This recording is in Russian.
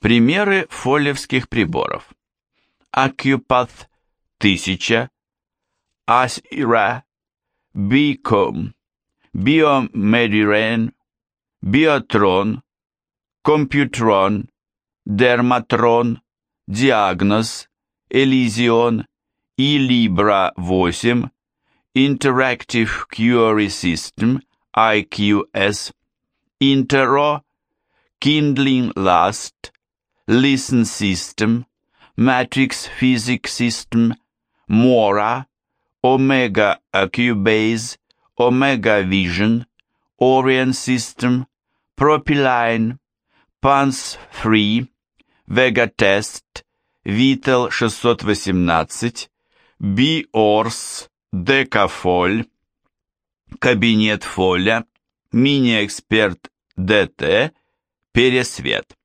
Примеры фолевских приборов. Акюпаth 1000, Asira, Bicom, Biomediren, Биотрон, Компьютрон, Дерматрон, Диагноз, Элизион и Libra 8, Interactive Query System, IQS, Intero, Kindling Last, Listen System, Matrix Physics System, Mora, Omega Cubase, Omega Vision, Orion System, Propiline, Pans Free, Vega Test, Vitel 618, Biors, Decafolь, Кабинет Фоля, Мини-эксперт ДТ, Пересвет.